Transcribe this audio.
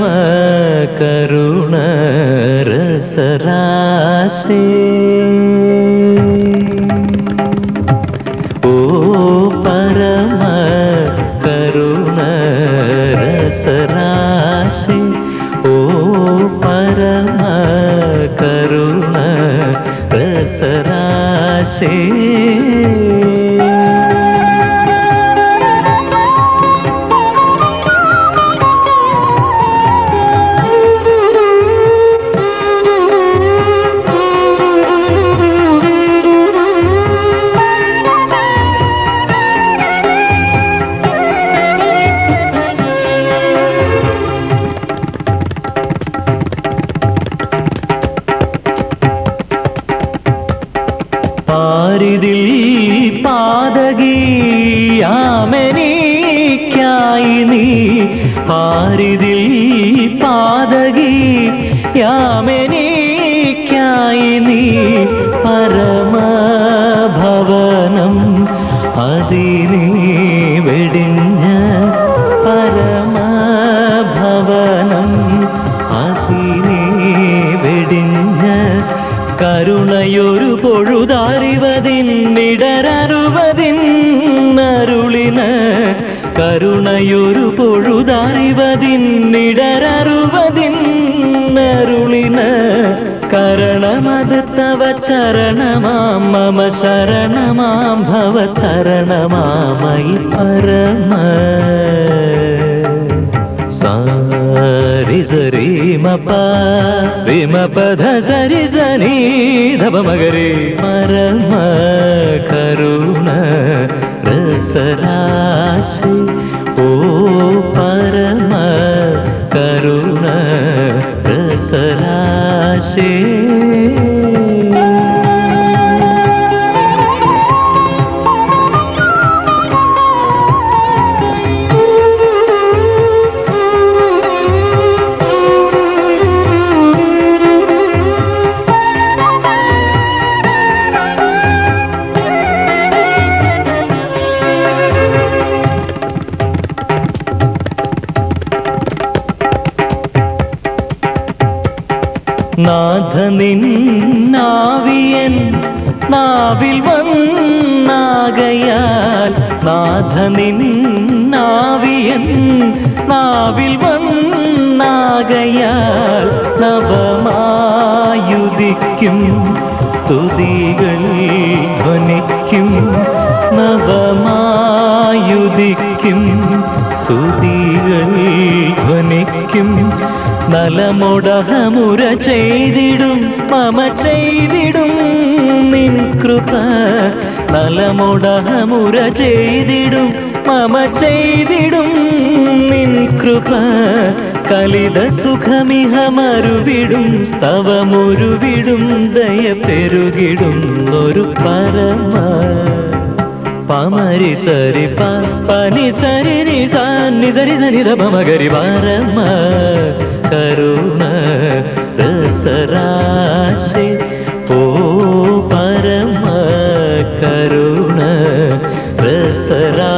ुण रसरासि ओ परुण रसरासि ओ परणास रा പാരിതിൽ പാതകിയാമെനിക്കായി നീ പരമഭവനം. അതിനെ വെടിഞ്ഞ പരമഭവനം. അതിനെ വെടിഞ്ഞ കരുണയൊരു പൊഴുതാറിവതിന്നിടരറുവതിന്നരുളിന് കരുണയൊരു പൊഴുതാറിവതിന്നിടരറുവതിന്നരുളിന് കരണമത് തവ ചരണമാം മമ ശരണമാം ഭവതരണമാമയി പരമ. സാരി സരി മപ വിമ പധ സരി സനി ധപ മകരി പരമ കരുണ. सरासे നാഥ നിന്നാവിയൻ നാവിൽ വന്നാകയാൽ നാഥനിന്നാവിയൻ നാവിൽ വന്നാകയാൽ നവമായുദിക്കും സ്തുതികൾ ധ്വനിക്കും നവമായുദിക്കും സ്തുതികൾ ധ്വനിക്കും നലമുടഹമുര ചെയ്തിടും മമ ചെയ്തിടും നിൻ കൃപ. നലമുടഹമുര ചെയ്തിടും മമ ചെയ്തിടും നിൻ കൃപ. കലിത സുഖമിഹ മരുവിടും സ്തവമുരുവിടും ദയ പെരുകിടും ഒരു പരമ పమరి సరి పని సరి నిసాన్ని దరి ధని पामी सरि వారమ్మ కరుణ सानीमागरि పో పరమ కరుణ प्रसरा